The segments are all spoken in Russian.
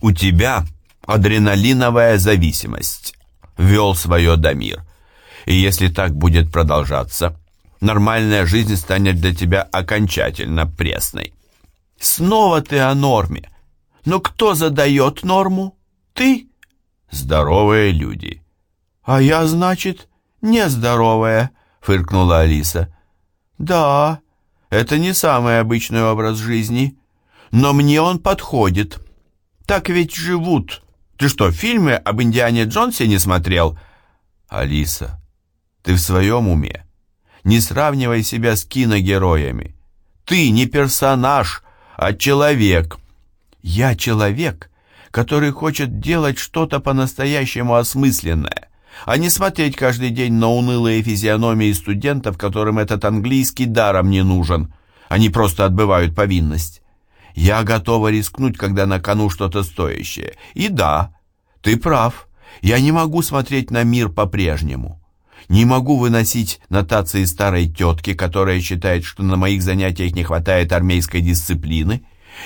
У тебя адреналиновая зависимость. Вел свое Дамир. И если так будет продолжаться, нормальная жизнь станет для тебя окончательно пресной. Снова ты о норме. Но кто задает норму? Ты? Здоровые люди. А я, значит, нездоровая, фыркнула Алиса. Да, это не самый обычный образ жизни, но мне он подходит. Так ведь живут. Ты что, фильмы об Индиане Джонсе не смотрел? Алиса, ты в своем уме? Не сравнивай себя с киногероями. Ты не персонаж, а человек. Я человек, который хочет делать что-то по-настоящему осмысленное, а не смотреть каждый день на унылые физиономии студентов, которым этот английский даром не нужен. Они просто отбывают повинность. Я готова рискнуть, когда на кону что-то стоящее. И да, ты прав, я не могу смотреть на мир по-прежнему. Не могу выносить нотации старой тетки, которая считает, что на моих занятиях не хватает армейской дисциплины.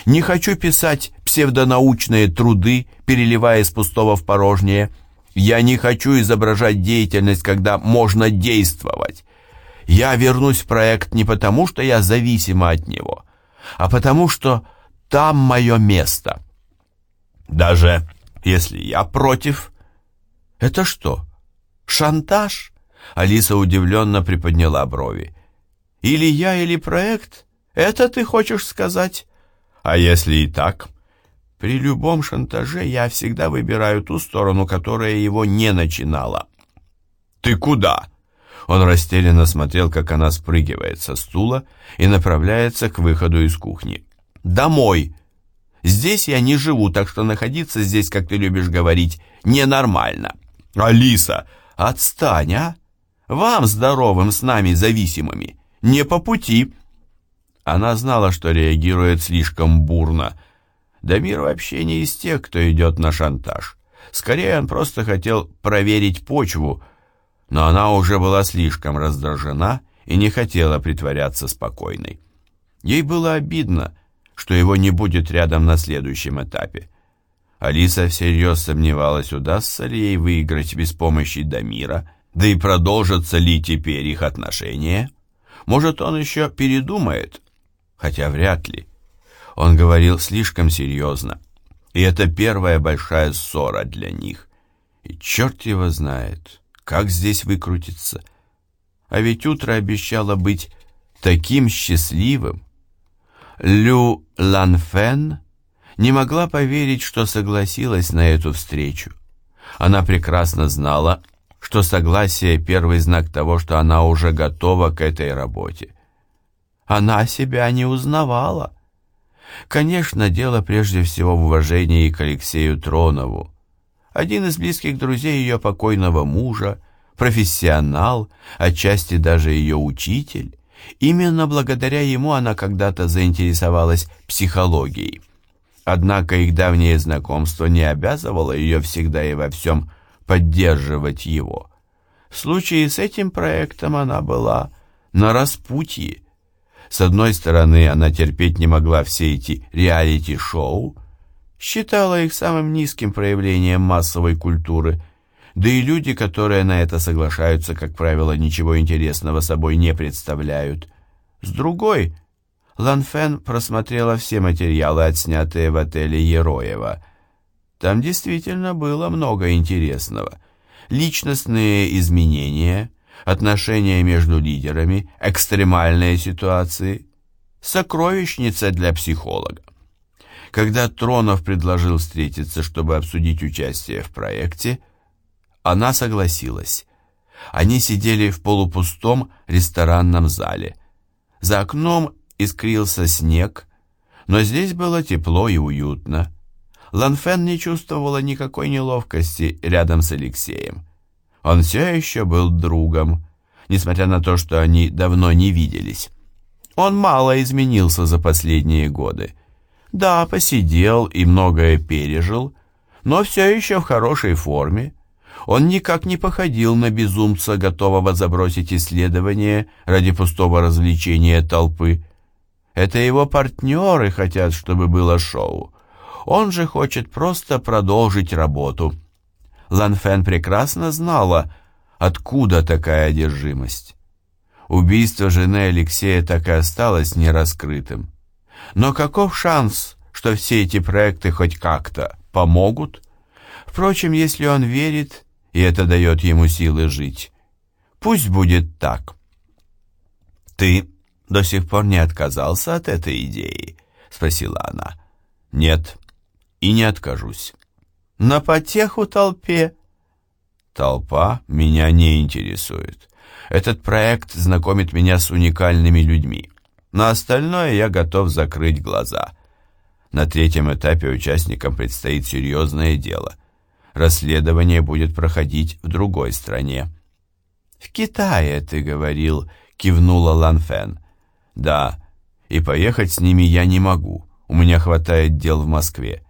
Не хочу писать псевдонаучные труды, переливая из пустого в порожнее. Я не хочу изображать деятельность, когда можно действовать. Я вернусь в проект не потому, что я зависима от него, а потому что там мое место. Даже если я против... Это что, шантаж? Алиса удивленно приподняла брови. «Или я, или проект? Это ты хочешь сказать?» «А если и так?» «При любом шантаже я всегда выбираю ту сторону, которая его не начинала». «Ты куда?» Он растерянно смотрел, как она спрыгивает со стула и направляется к выходу из кухни. «Домой! Здесь я не живу, так что находиться здесь, как ты любишь говорить, ненормально». «Алиса, отстань, а!» Вам, здоровым, с нами зависимыми, не по пути». Она знала, что реагирует слишком бурно. Дамир вообще не из тех, кто идет на шантаж. Скорее, он просто хотел проверить почву, но она уже была слишком раздражена и не хотела притворяться спокойной. Ей было обидно, что его не будет рядом на следующем этапе. Алиса всерьез сомневалась, удастся ли ей выиграть без помощи Дамира, да и продолжатся ли теперь их отношения? Может, он еще передумает? Хотя вряд ли. Он говорил слишком серьезно. И это первая большая ссора для них. И черт его знает, как здесь выкрутиться. А ведь утро обещало быть таким счастливым. Лю Ланфен не могла поверить, что согласилась на эту встречу. Она прекрасно знала, что согласие – первый знак того, что она уже готова к этой работе. Она себя не узнавала. Конечно, дело прежде всего в уважении к Алексею Тронову. Один из близких друзей ее покойного мужа, профессионал, отчасти даже ее учитель. Именно благодаря ему она когда-то заинтересовалась психологией. Однако их давнее знакомство не обязывало ее всегда и во всем поддерживать его. В случае с этим проектом она была на распутье. С одной стороны, она терпеть не могла все эти реалити-шоу, считала их самым низким проявлением массовой культуры, да и люди, которые на это соглашаются, как правило, ничего интересного собой не представляют. С другой, Ланфен просмотрела все материалы, отснятые в отеле Ероева, там действительно было много интересного. Личностные изменения, отношения между лидерами, экстремальные ситуации. Сокровищница для психолога. Когда Тронов предложил встретиться, чтобы обсудить участие в проекте, она согласилась. Они сидели в полупустом ресторанном зале. За окном искрился снег, но здесь было тепло и уютно. Ланфен не чувствовала никакой неловкости рядом с Алексеем. Он все еще был другом, несмотря на то, что они давно не виделись. Он мало изменился за последние годы. Да, посидел и многое пережил, но все еще в хорошей форме. Он никак не походил на безумца, готового забросить исследование ради пустого развлечения толпы. Это его партнеры хотят, чтобы было шоу. Он же хочет просто продолжить работу. Ланфен прекрасно знала, откуда такая одержимость. Убийство жены Алексея так и осталось нераскрытым. Но каков шанс, что все эти проекты хоть как-то помогут? Впрочем, если он верит, и это дает ему силы жить, пусть будет так. «Ты до сих пор не отказался от этой идеи?» — спросила она. «Нет, и не откажусь». «На потеху толпе?» «Толпа меня не интересует. Этот проект знакомит меня с уникальными людьми. На остальное я готов закрыть глаза». На третьем этапе участникам предстоит серьезное дело. Расследование будет проходить в другой стране. «В Китае, ты говорил», — кивнула Лан Фен. «Да, и поехать с ними я не могу. У меня хватает дел в Москве.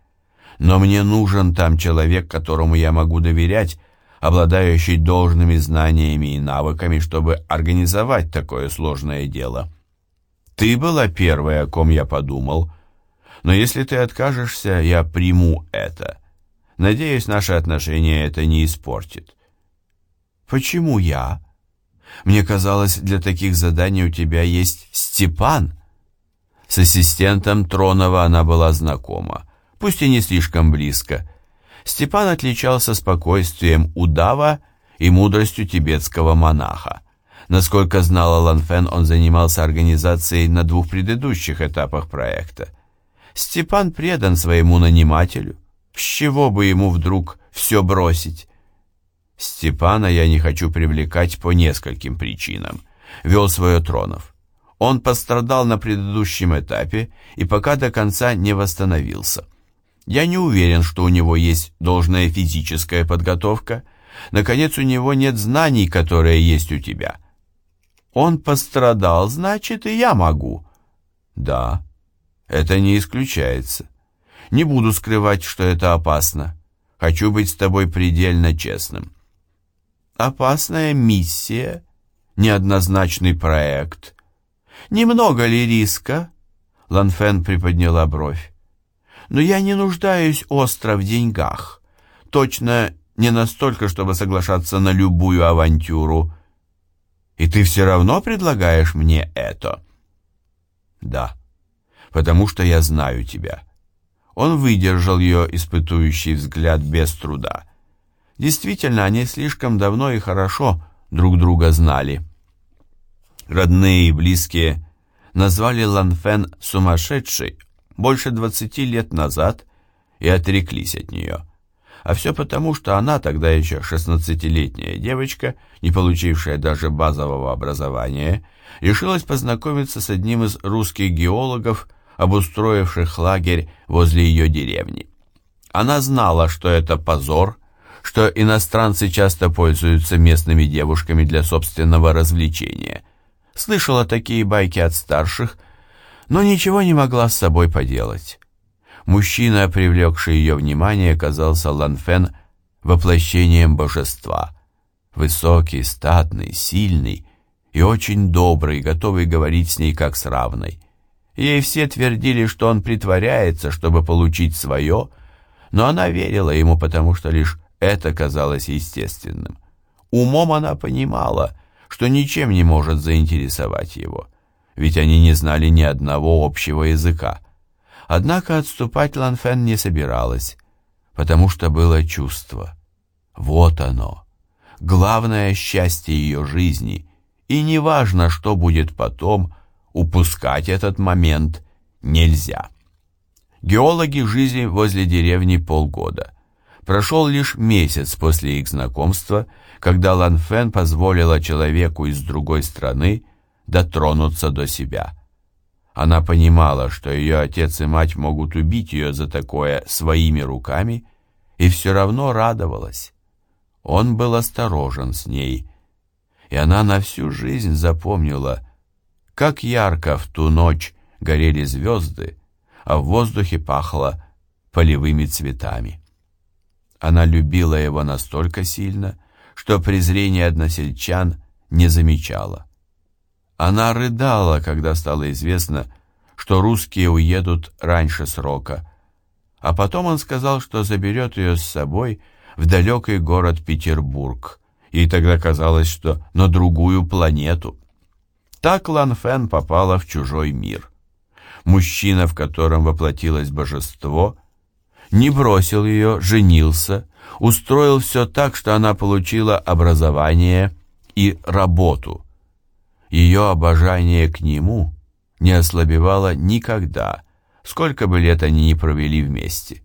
Но мне нужен там человек, которому я могу доверять, обладающий должными знаниями и навыками, чтобы организовать такое сложное дело. Ты была первой, о ком я подумал, но если ты откажешься, я приму это. Надеюсь, наши отношения это не испортит. Почему я? Мне казалось, для таких заданий у тебя есть Степан. С ассистентом Тронова она была знакома, пусть и не слишком близко. Степан отличался спокойствием удава и мудростью тибетского монаха. Насколько знала Ланфен, он занимался организацией на двух предыдущих этапах проекта. Степан предан своему нанимателю. С чего бы ему вдруг все бросить? Степана я не хочу привлекать по нескольким причинам. Вел свое Тронов. Он пострадал на предыдущем этапе и пока до конца не восстановился. Я не уверен, что у него есть должная физическая подготовка. Наконец, у него нет знаний, которые есть у тебя. Он пострадал, значит, и я могу. Да, это не исключается. Не буду скрывать, что это опасно. Хочу быть с тобой предельно честным. Опасная миссия, неоднозначный проект. Немного ли риска? Ланфен приподняла бровь. Но я не нуждаюсь остро в деньгах. Точно не настолько, чтобы соглашаться на любую авантюру. И ты все равно предлагаешь мне это? Да потому что я знаю тебя». Он выдержал ее испытующий взгляд без труда. Действительно, они слишком давно и хорошо друг друга знали. Родные и близкие назвали Ланфен сумасшедшей больше двадцати лет назад и отреклись от нее. А все потому, что она, тогда еще шестнадцатилетняя девочка, не получившая даже базового образования, решилась познакомиться с одним из русских геологов – обустроивших лагерь возле ее деревни. Она знала, что это позор, что иностранцы часто пользуются местными девушками для собственного развлечения. Слышала такие байки от старших, но ничего не могла с собой поделать. Мужчина, привлекший ее внимание, оказался Ланфен воплощением божества. Высокий, статный, сильный и очень добрый, готовый говорить с ней как с равной. Ей все твердили, что он притворяется, чтобы получить свое, но она верила ему, потому что лишь это казалось естественным. Умом она понимала, что ничем не может заинтересовать его, ведь они не знали ни одного общего языка. Однако отступать Ланфен не собиралась, потому что было чувство. Вот оно, главное счастье ее жизни, и неважно, что будет потом, Упускать этот момент нельзя. Геологи жили возле деревни полгода. Прошел лишь месяц после их знакомства, когда Ланфен позволила человеку из другой страны дотронуться до себя. Она понимала, что ее отец и мать могут убить ее за такое своими руками, и все равно радовалась. Он был осторожен с ней, и она на всю жизнь запомнила, как ярко в ту ночь горели звезды, а в воздухе пахло полевыми цветами. Она любила его настолько сильно, что презрение односельчан не замечала. Она рыдала, когда стало известно, что русские уедут раньше срока. а потом он сказал, что заберет ее с собой в далекий город Петербург. Ей тогда казалось, что на другую планету. Так Лан Фен попала в чужой мир. Мужчина, в котором воплотилось божество, не бросил ее, женился, устроил все так, что она получила образование и работу. Ее обожание к нему не ослабевало никогда, сколько бы лет они ни провели вместе.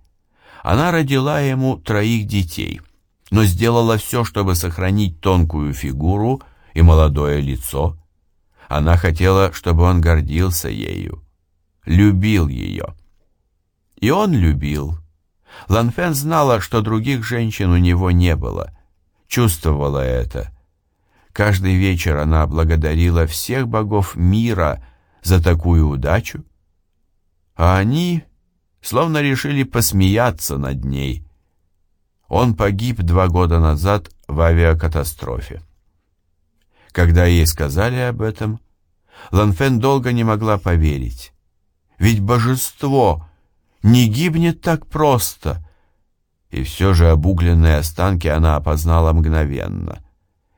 Она родила ему троих детей, но сделала все, чтобы сохранить тонкую фигуру и молодое лицо. Она хотела, чтобы он гордился ею, любил ее. И он любил. Ланфен знала, что других женщин у него не было, чувствовала это. Каждый вечер она благодарила всех богов мира за такую удачу, а они словно решили посмеяться над ней. Он погиб два года назад в авиакатастрофе. Когда ей сказали об этом, Ланфен долго не могла поверить. Ведь божество не гибнет так просто. И все же обугленные останки она опознала мгновенно.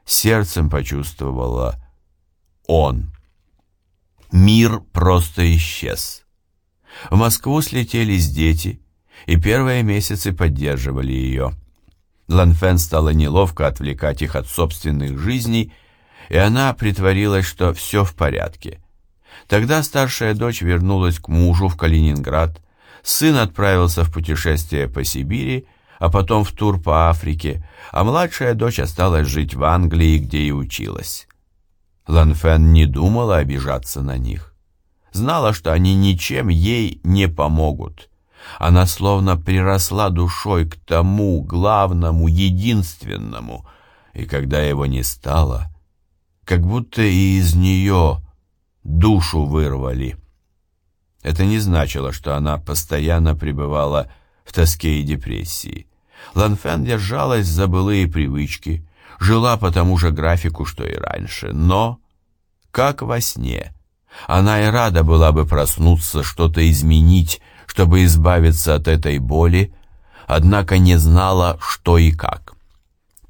Сердцем почувствовала он. Мир просто исчез. В Москву слетелись дети, и первые месяцы поддерживали ее. Ланфен стало неловко отвлекать их от собственных жизней, и она притворилась, что все в порядке. Тогда старшая дочь вернулась к мужу в Калининград, сын отправился в путешествие по Сибири, а потом в тур по Африке, а младшая дочь осталась жить в Англии, где и училась. Ланфен не думала обижаться на них. Знала, что они ничем ей не помогут. Она словно приросла душой к тому главному, единственному, и когда его не стало, как будто и из нее душу вырвали. Это не значило, что она постоянно пребывала в тоске и депрессии. Ланфен держалась за былые привычки, жила по тому же графику, что и раньше, но, как во сне, она и рада была бы проснуться, что-то изменить, чтобы избавиться от этой боли, однако не знала, что и как.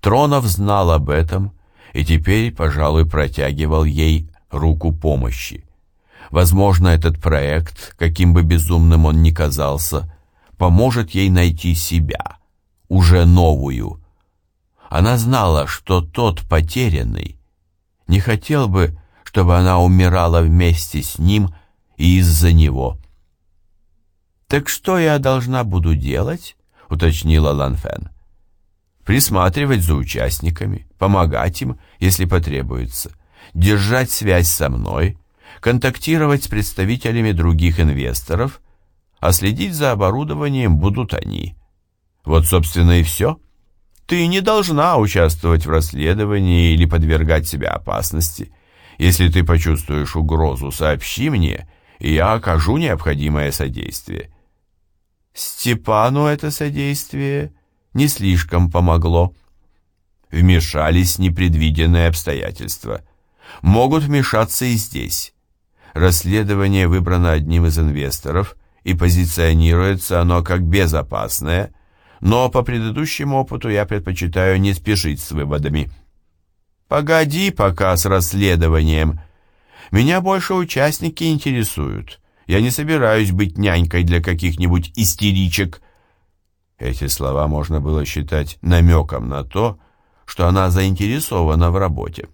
Тронов знал об этом и теперь, пожалуй, протягивал ей руку помощи. Возможно, этот проект, каким бы безумным он ни казался, поможет ей найти себя, уже новую. Она знала, что тот потерянный не хотел бы, чтобы она умирала вместе с ним и из-за него. «Так что я должна буду делать?» — уточнила Ланфен. «Присматривать за участниками, помогать им, если потребуется, держать связь со мной, контактировать с представителями других инвесторов, а следить за оборудованием будут они. Вот, собственно, и все. Ты не должна участвовать в расследовании или подвергать себя опасности. Если ты почувствуешь угрозу, сообщи мне, и я окажу необходимое содействие». Степану это содействие не слишком помогло. Вмешались непредвиденные обстоятельства. Могут вмешаться и здесь. Расследование выбрано одним из инвесторов, и позиционируется оно как безопасное, но по предыдущему опыту я предпочитаю не спешить с выводами. «Погоди пока с расследованием. Меня больше участники интересуют. Я не собираюсь быть нянькой для каких-нибудь истеричек». Эти слова можно было считать намеком на то, что она заинтересована в работе.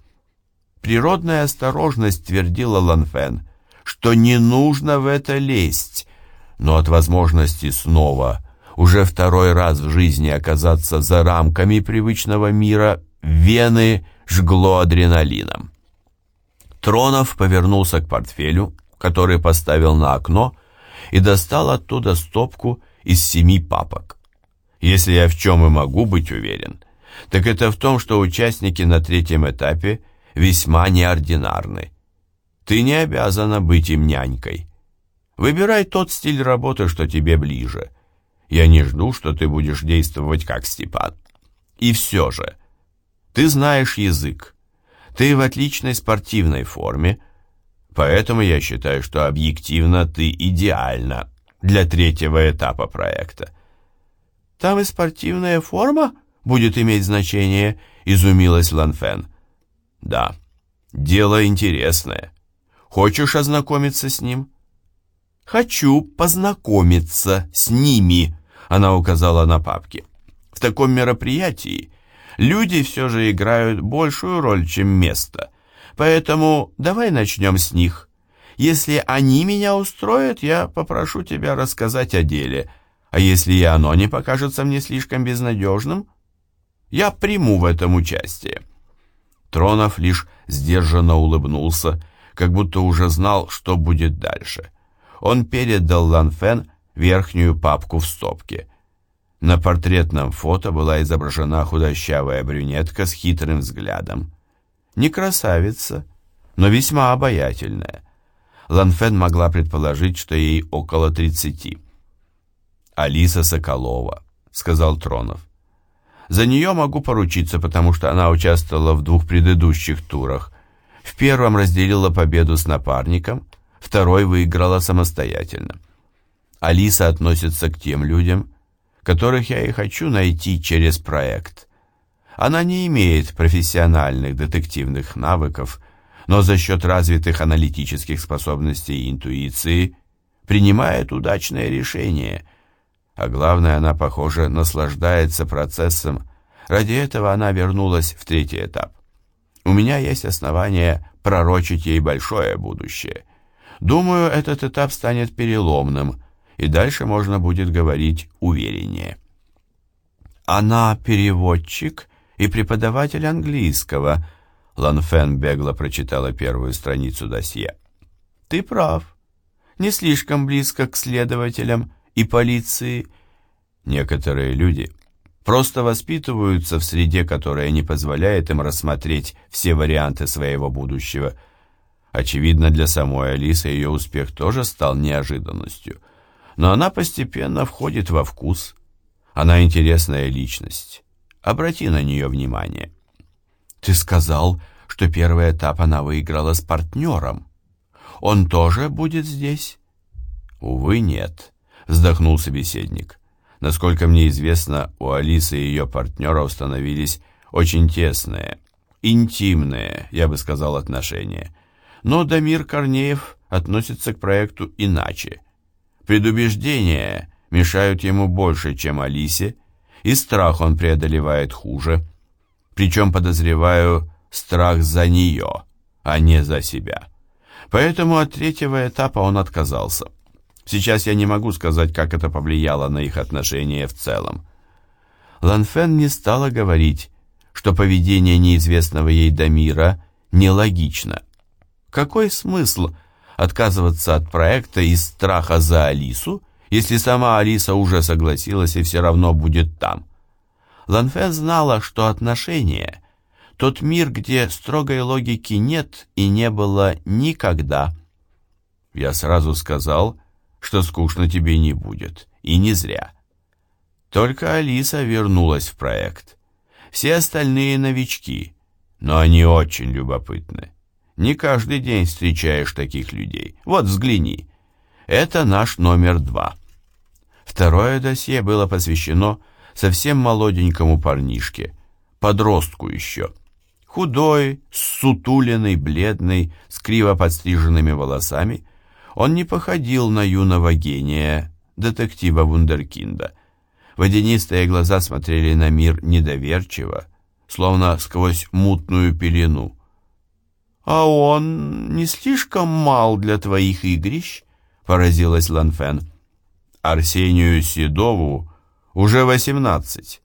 Природная осторожность твердила Ланфен, что не нужно в это лезть, но от возможности снова, уже второй раз в жизни оказаться за рамками привычного мира, вены жгло адреналином. Тронов повернулся к портфелю, который поставил на окно, и достал оттуда стопку из семи папок. Если я в чем и могу быть уверен, так это в том, что участники на третьем этапе весьма неординарны. Ты не обязана быть им нянькой. Выбирай тот стиль работы, что тебе ближе. Я не жду, что ты будешь действовать как Степан. И все же, ты знаешь язык. Ты в отличной спортивной форме, поэтому я считаю, что объективно ты идеальна для третьего этапа проекта. «Там и спортивная форма будет иметь значение», — изумилась Ланфен. «Да, дело интересное. Хочешь ознакомиться с ним?» «Хочу познакомиться с ними», — она указала на папки. «В таком мероприятии люди все же играют большую роль, чем место, поэтому давай начнем с них». Если они меня устроят, я попрошу тебя рассказать о деле, а если и оно не покажется мне слишком безнадежным, я приму в этом участие». Тронов лишь сдержанно улыбнулся, как будто уже знал, что будет дальше. Он передал Ланфен верхнюю папку в стопке. На портретном фото была изображена худощавая брюнетка с хитрым взглядом. Не красавица, но весьма обаятельная. Ланфен могла предположить, что ей около тридцати. «Алиса Соколова», — сказал Тронов. «За нее могу поручиться, потому что она участвовала в двух предыдущих турах. В первом разделила победу с напарником, второй выиграла самостоятельно. Алиса относится к тем людям, которых я и хочу найти через проект. Она не имеет профессиональных детективных навыков, но за счет развитых аналитических способностей и интуиции принимает удачное решение. А главное, она, похоже, наслаждается процессом. Ради этого она вернулась в третий этап. У меня есть основания пророчить ей большое будущее. Думаю, этот этап станет переломным, и дальше можно будет говорить увереннее. Она переводчик и преподаватель английского – Ланфен бегло прочитала первую страницу досье. «Ты прав. Не слишком близко к следователям и полиции. Некоторые люди просто воспитываются в среде, которая не позволяет им рассмотреть все варианты своего будущего. Очевидно, для самой Алисы ее успех тоже стал неожиданностью. Но она постепенно входит во вкус. Она интересная личность. Обрати на нее внимание». Ты сказал, что первый этап она выиграла с партнером. Он тоже будет здесь? Увы, нет, вздохнул собеседник. Насколько мне известно, у Алисы и ее партнера установились очень тесные, интимные, я бы сказал, отношения. Но Дамир Корнеев относится к проекту иначе. Предубеждения мешают ему больше, чем Алисе, и страх он преодолевает хуже – причем, подозреваю, страх за нее, а не за себя. Поэтому от третьего этапа он отказался. Сейчас я не могу сказать, как это повлияло на их отношения в целом. Ланфен не стала говорить, что поведение неизвестного ей Дамира нелогично. Какой смысл отказываться от проекта из страха за Алису, если сама Алиса уже согласилась и все равно будет там? Ланфен знала, что отношения — тот мир, где строгой логики нет и не было никогда. Я сразу сказал, что скучно тебе не будет, и не зря. Только Алиса вернулась в проект. Все остальные новички, но они очень любопытны. Не каждый день встречаешь таких людей. Вот взгляни. Это наш номер два. Второе досье было посвящено совсем молоденькому парнишке, подростку еще. Худой, сутуленный, бледный, с криво подстриженными волосами, он не походил на юного гения, детектива Вундеркинда. Водянистые глаза смотрели на мир недоверчиво, словно сквозь мутную пелену. «А он не слишком мал для твоих игрищ?» — поразилась Ланфен. Арсению Седову уже 18.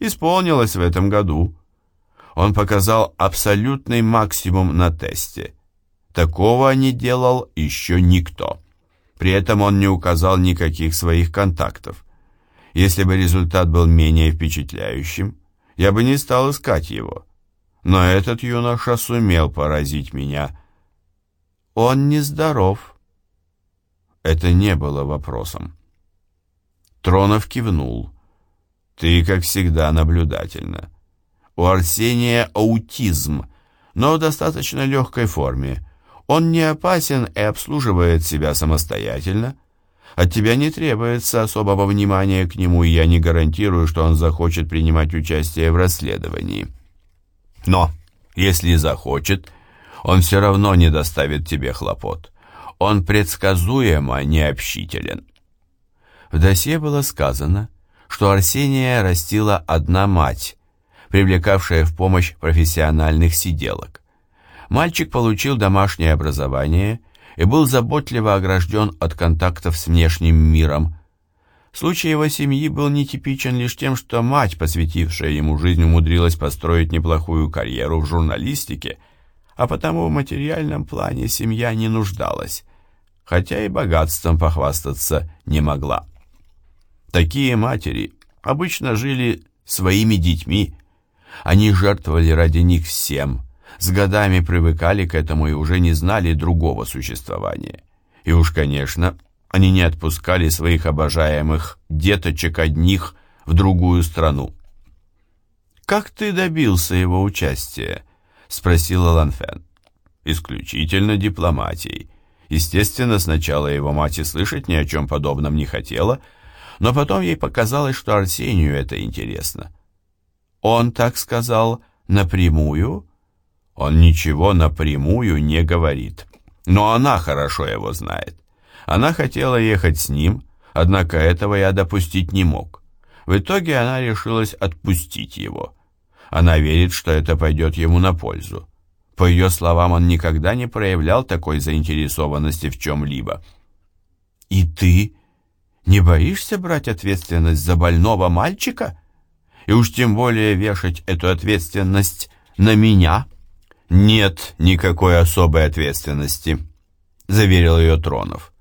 Исполнилось в этом году. Он показал абсолютный максимум на тесте. Такого не делал еще никто. При этом он не указал никаких своих контактов. Если бы результат был менее впечатляющим, я бы не стал искать его. Но этот юноша сумел поразить меня. Он нездоров. Это не было вопросом. Тронов кивнул. «Ты, как всегда, наблюдательна. У Арсения аутизм, но в достаточно легкой форме. Он не опасен и обслуживает себя самостоятельно. От тебя не требуется особого внимания к нему, и я не гарантирую, что он захочет принимать участие в расследовании. Но, если захочет, он все равно не доставит тебе хлопот. Он предсказуемо необщителен. В досье было сказано, что Арсения растила одна мать, привлекавшая в помощь профессиональных сиделок. Мальчик получил домашнее образование и был заботливо огражден от контактов с внешним миром. Случай его семьи был нетипичен лишь тем, что мать, посвятившая ему жизнь, умудрилась построить неплохую карьеру в журналистике, а потому в материальном плане семья не нуждалась, хотя и богатством похвастаться не могла. Такие матери обычно жили своими детьми, они жертвовали ради них всем, с годами привыкали к этому и уже не знали другого существования. И уж, конечно, они не отпускали своих обожаемых деточек одних в другую страну. «Как ты добился его участия?» — спросила Ланфен. «Исключительно дипломатией. Естественно, сначала его мать и слышать ни о чем подобном не хотела, но потом ей показалось, что Арсению это интересно. Он так сказал напрямую?» Он ничего напрямую не говорит. Но она хорошо его знает. Она хотела ехать с ним, однако этого я допустить не мог. В итоге она решилась отпустить его. Она верит, что это пойдет ему на пользу. По ее словам, он никогда не проявлял такой заинтересованности в чем-либо. «И ты не боишься брать ответственность за больного мальчика? И уж тем более вешать эту ответственность на меня?» «Нет никакой особой ответственности», — заверил ее Тронов.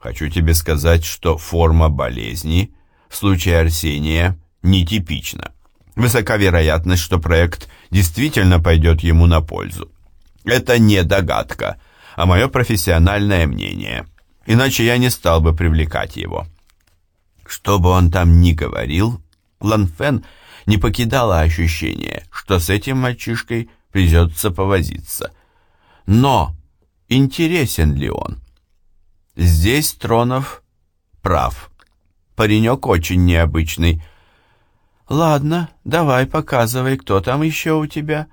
«Хочу тебе сказать, что форма болезни в случае Арсения нетипична. Высока вероятность, что проект действительно пойдет ему на пользу. Это не догадка, а мое профессиональное мнение, иначе я не стал бы привлекать его». Что бы он там ни говорил, Ланфен не покидало ощущение, что с этим мальчишкой – придется повозиться. Но интересен ли он? Здесь Тронов прав. Паренек очень необычный. «Ладно, давай, показывай, кто там еще у тебя?»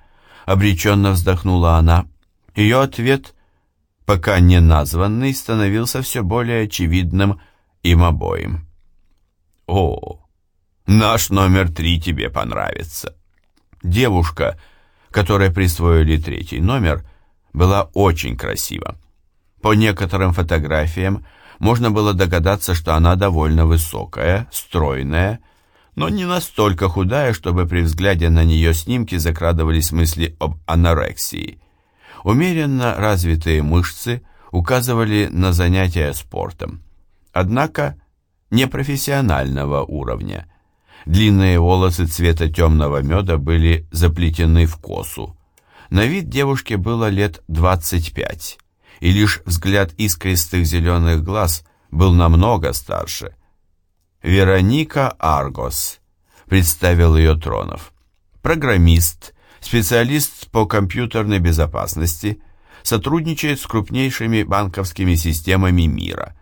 Обреченно вздохнула она. Ее ответ, пока не названный, становился все более очевидным им обоим. «О, наш номер три тебе понравится». Девушка которой присвоили третий номер, была очень красива. По некоторым фотографиям можно было догадаться, что она довольно высокая, стройная, но не настолько худая, чтобы при взгляде на нее снимки закрадывались мысли об анорексии. Умеренно развитые мышцы указывали на занятия спортом, однако непрофессионального уровня. Длинные волосы цвета темного меда были заплетены в косу. На вид девушке было лет 25, и лишь взгляд искристых зеленых глаз был намного старше. Вероника Аргос, представил ее Тронов. Программист, специалист по компьютерной безопасности, сотрудничает с крупнейшими банковскими системами мира.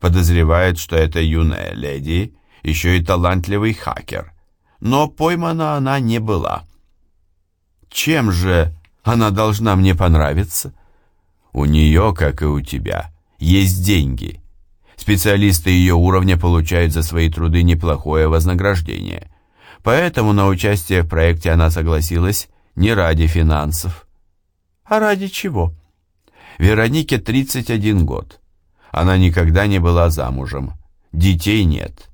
Подозревает, что эта юная леди – еще и талантливый хакер. Но поймана она не была. Чем же она должна мне понравиться? У нее, как и у тебя, есть деньги. Специалисты ее уровня получают за свои труды неплохое вознаграждение. Поэтому на участие в проекте она согласилась не ради финансов. А ради чего? Веронике 31 год. Она никогда не была замужем. Детей нет.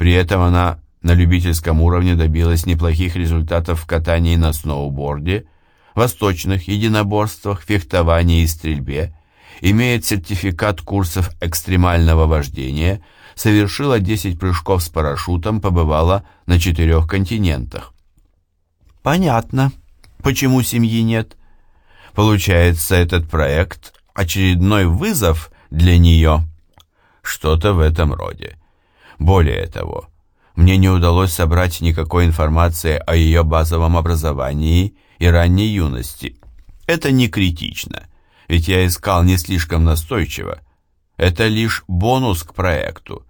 При этом она на любительском уровне добилась неплохих результатов в катании на сноуборде, восточных единоборствах, фехтовании и стрельбе, имеет сертификат курсов экстремального вождения, совершила 10 прыжков с парашютом, побывала на четырех континентах. Понятно, почему семьи нет. Получается, этот проект – очередной вызов для нее. Что-то в этом роде. Более того, мне не удалось собрать никакой информации о ее базовом образовании и ранней юности. Это не критично, ведь я искал не слишком настойчиво. Это лишь бонус к проекту.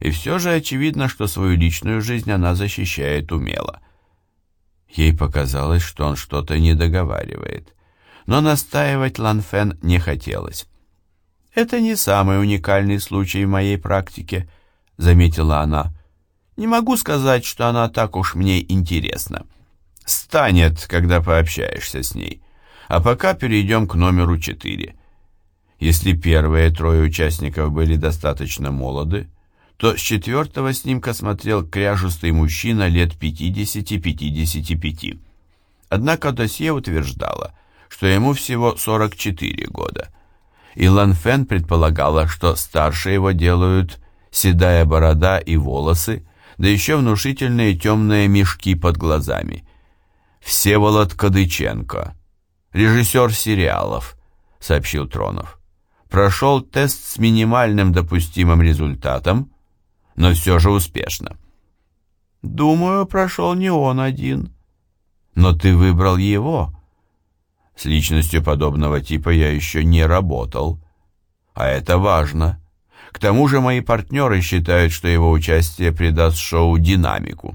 И все же очевидно, что свою личную жизнь она защищает умело. Ей показалось, что он что-то не договаривает, но настаивать Ланфен не хотелось. «Это не самый уникальный случай в моей практике», — заметила она. «Не могу сказать, что она так уж мне интересна. Станет, когда пообщаешься с ней. А пока перейдем к номеру четыре. Если первые трое участников были достаточно молоды, то с четвертого снимка смотрел кряжустый мужчина лет 50-55. Однако досье утверждало, что ему всего 44 года. И Ланфен предполагала, что старше его делают седая борода и волосы, да еще внушительные темные мешки под глазами. Всеволод Кадыченко, режиссер сериалов, сообщил Тронов. Прошел тест с минимальным допустимым результатом, но все же успешно. Думаю, прошел не он один. Но ты выбрал его. С личностью подобного типа я еще не работал. А это важно. К тому же мои партнеры считают, что его участие придаст шоу динамику.